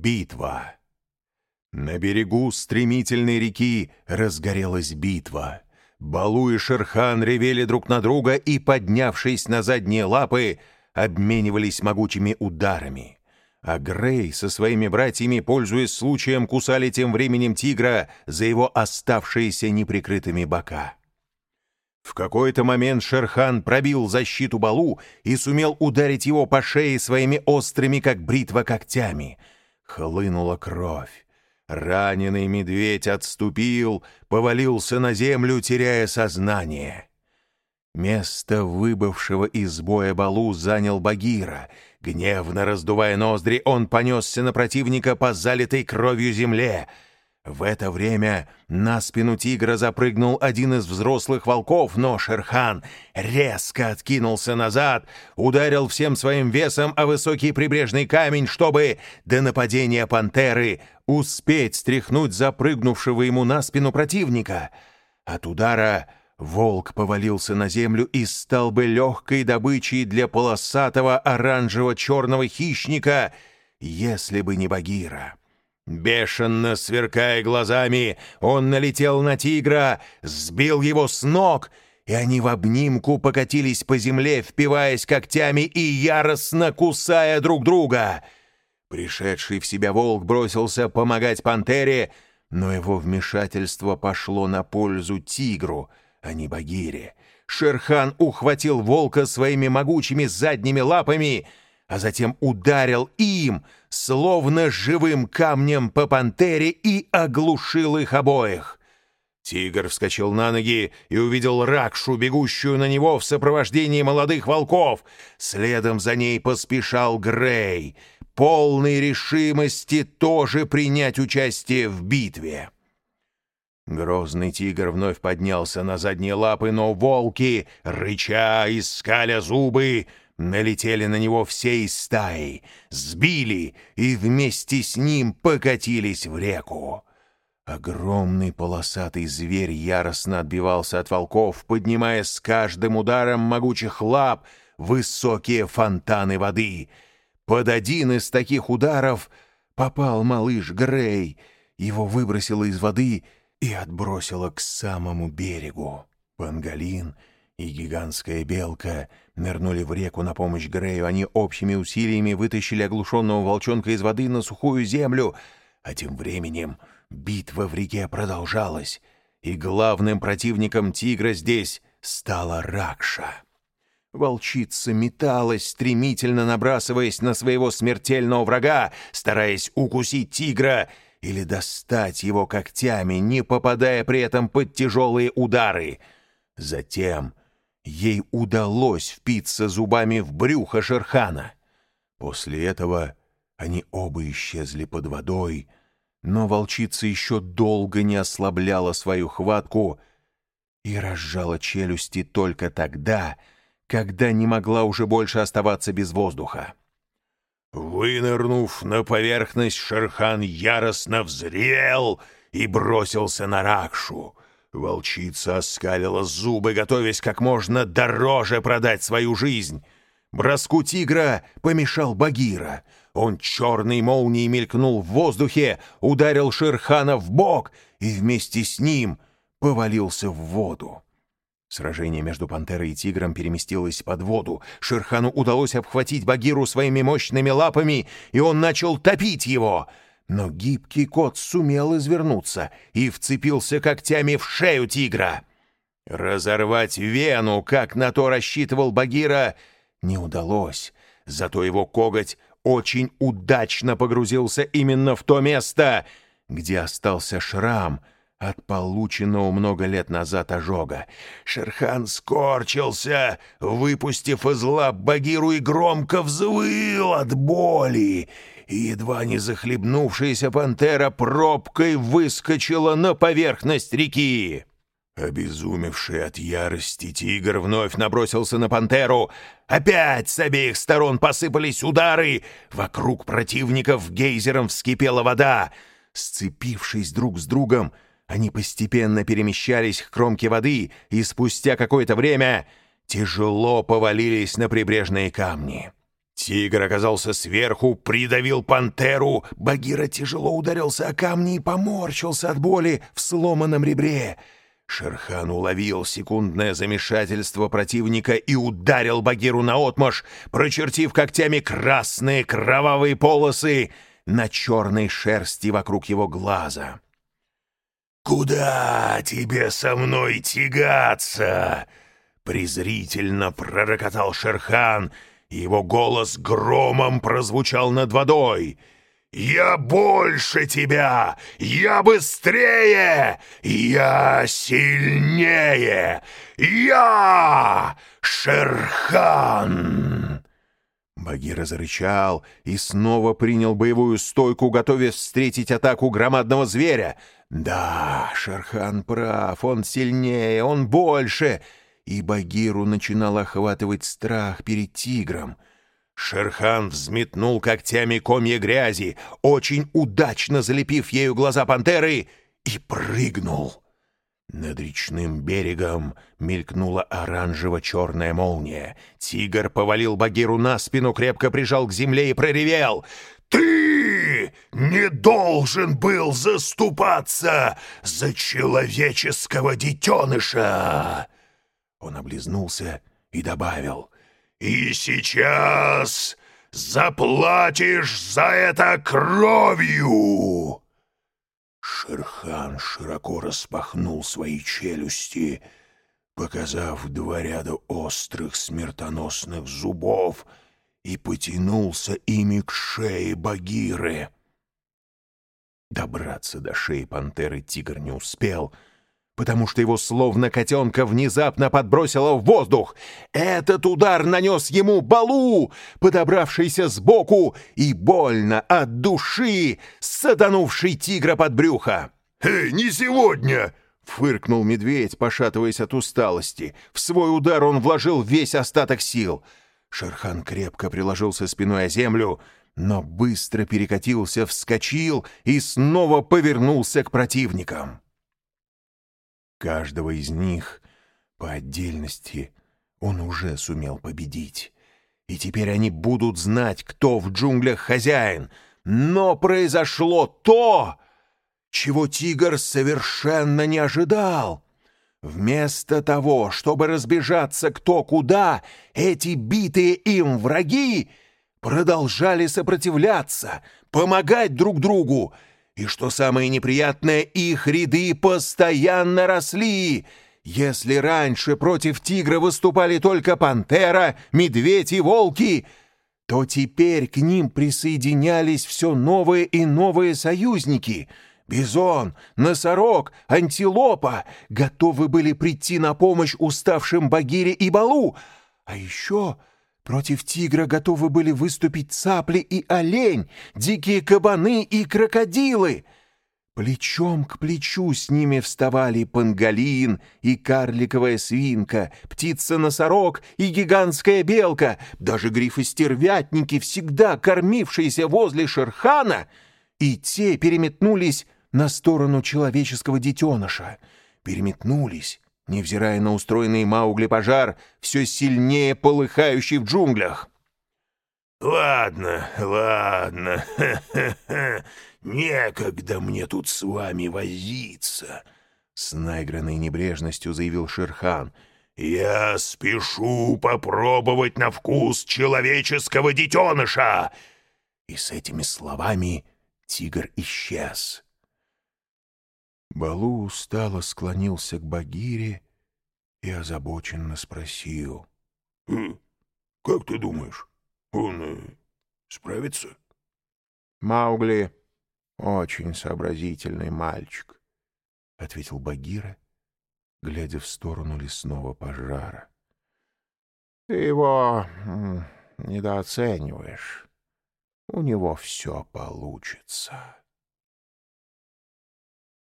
Битва. На берегу стремительной реки разгорелась битва. Балу и Шерхан ревели друг на друга и, поднявшись на задние лапы, обменивались могучими ударами. А Грей со своими братьями, пользуясь случаем, кусали тем временем тигра за его оставшиеся неприкрытыми бока. В какой-то момент Шерхан пробил защиту Балу и сумел ударить его по шее своими острыми, как бритва, когтями. Хлынула кровь. Раненый медведь отступил, повалился на землю, теряя сознание. Место выбывшего из боя Балу занял Багира. Гневно раздувая ноздри, он понесся на противника по залитой кровью земле — в это время на спину тигра запрыгнул один из взрослых волков, но Шерхан резко откинулся назад, ударил всем своим весом о высокий прибрежный камень, чтобы до нападения пантеры успеть стряхнуть запрыгнувшего ему на спину противника. От удара волк повалился на землю и стал бы легкой добычей для полосатого оранжево-черного хищника, если бы не Багира. Бешено сверкая глазами, он налетел на тигра, сбил его с ног, и они в обнимку покатились по земле, впиваясь когтями и яростно кусая друг друга. Пришедший в себя волк бросился помогать пантере, но его вмешательство пошло на пользу тигру, а не Багире. Шерхан ухватил волка своими могучими задними лапами — а затем ударил им, словно живым камнем по пантере, и оглушил их обоих. Тигр вскочил на ноги и увидел Ракшу, бегущую на него в сопровождении молодых волков. Следом за ней поспешал Грей, полный решимости тоже принять участие в битве. Грозный тигр вновь поднялся на задние лапы, но волки, рыча и скаля зубы, налетели на него всей стаей, сбили и вместе с ним покатились в реку. Огромный полосатый зверь яростно отбивался от волков, поднимая с каждым ударом могучих лап высокие фонтаны воды. Под один из таких ударов попал малыш Грей. Его выбросило из воды и отбросило к самому берегу. Пангалин и гигантская белка нырнули в реку на помощь Грею. Они общими усилиями вытащили оглушенного волчонка из воды на сухую землю. А тем временем битва в реке продолжалась, и главным противником тигра здесь стала Ракша. Волчица металась, стремительно набрасываясь на своего смертельного врага, стараясь укусить тигра или достать его когтями, не попадая при этом под тяжелые удары. Затем ей удалось впиться зубами в брюхо Шерхана. После этого они оба исчезли под водой, но волчица еще долго не ослабляла свою хватку и разжала челюсти только тогда, когда не могла уже больше оставаться без воздуха. Вынырнув на поверхность, Шерхан яростно взревел и бросился на Ракшу — Волчица оскалила зубы, готовясь как можно дороже продать свою жизнь. Броску тигра помешал Багира. Он черной молнией мелькнул в воздухе, ударил Шерхана в бок и вместе с ним повалился в воду. Сражение между пантерой и тигром переместилось под воду. Шерхану удалось обхватить Багиру своими мощными лапами, и он начал топить его — но гибкий кот сумел извернуться и вцепился когтями в шею тигра. Разорвать вену, как на то рассчитывал Багира, не удалось. Зато его коготь очень удачно погрузился именно в то место, где остался шрам от полученного много лет назад ожога. Шерхан скорчился, выпустив из лап Багиру и громко взвыл от боли и едва не захлебнувшаяся пантера пробкой выскочила на поверхность реки. Обезумевший от ярости тигр вновь набросился на пантеру. Опять с обеих сторон посыпались удары. Вокруг противников гейзером вскипела вода. Сцепившись друг с другом, они постепенно перемещались к кромке воды и спустя какое-то время тяжело повалились на прибрежные камни. Тигр оказался сверху, придавил пантеру. Багира тяжело ударился о камни и поморщился от боли в сломанном ребре. Шерхан уловил секундное замешательство противника и ударил Багиру наотмашь, прочертив когтями красные кровавые полосы на черной шерсти вокруг его глаза. «Куда тебе со мной тягаться?» Презрительно пророкотал Шерхан, и его голос громом прозвучал над водой. «Я больше тебя! Я быстрее! Я сильнее! Я Шерхан!» Багира зарычал и снова принял боевую стойку, готовясь встретить атаку громадного зверя. Да, Шерхан прав, он сильнее, он больше. И Багиру начинал охватывать страх перед тигром. Шерхан взметнул когтями комья грязи, очень удачно залепив ею глаза пантеры, и прыгнул. Над речным берегом мелькнула оранжево-черная молния. Тигр повалил Багиру на спину, крепко прижал к земле и проревел. «Ты не должен был заступаться за человеческого детеныша!» Он облизнулся и добавил. «И сейчас заплатишь за это кровью!» Шерхан широко распахнул свои челюсти, показав два ряда острых смертоносных зубов, и потянулся ими к шее Багиры. Добраться до шеи пантеры тигр не успел — потому что его словно котенка внезапно подбросило в воздух. Этот удар нанес ему Балу, подобравшийся сбоку и больно от души, саданувший тигра под брюхо. «Эй, не сегодня!» — фыркнул медведь, пошатываясь от усталости. В свой удар он вложил весь остаток сил. Шерхан крепко приложился спиной о землю, но быстро перекатился, вскочил и снова повернулся к противникам. Каждого из них по отдельности он уже сумел победить. И теперь они будут знать, кто в джунглях хозяин. Но произошло то, чего тигр совершенно не ожидал. Вместо того, чтобы разбежаться кто куда, эти битые им враги продолжали сопротивляться, помогать друг другу и что самое неприятное, их ряды постоянно росли. Если раньше против тигра выступали только пантера, медведь и волки, то теперь к ним присоединялись все новые и новые союзники. Бизон, носорог, антилопа готовы были прийти на помощь уставшим Багире и Балу. А еще Против тигра готовы были выступить цапли и олень, дикие кабаны и крокодилы. Плечом к плечу с ними вставали панголин и карликовая свинка, птица-носорог и гигантская белка, даже грифы-стервятники, всегда кормившиеся возле Шерхана, и те переметнулись на сторону человеческого детеныша. Переметнулись невзирая на устроенный Маугли пожар, все сильнее полыхающий в джунглях. «Ладно, ладно, некогда мне тут с вами возиться», — с наигранной небрежностью заявил Шерхан. «Я спешу попробовать на вкус человеческого детеныша!» И с этими словами тигр исчез. Балу устало склонился к Багире и озабоченно спросил. «Хм, «Как ты думаешь, он э, справится?» «Маугли очень сообразительный мальчик», — ответил Багира, глядя в сторону лесного пожара. «Ты его недооцениваешь. У него все получится».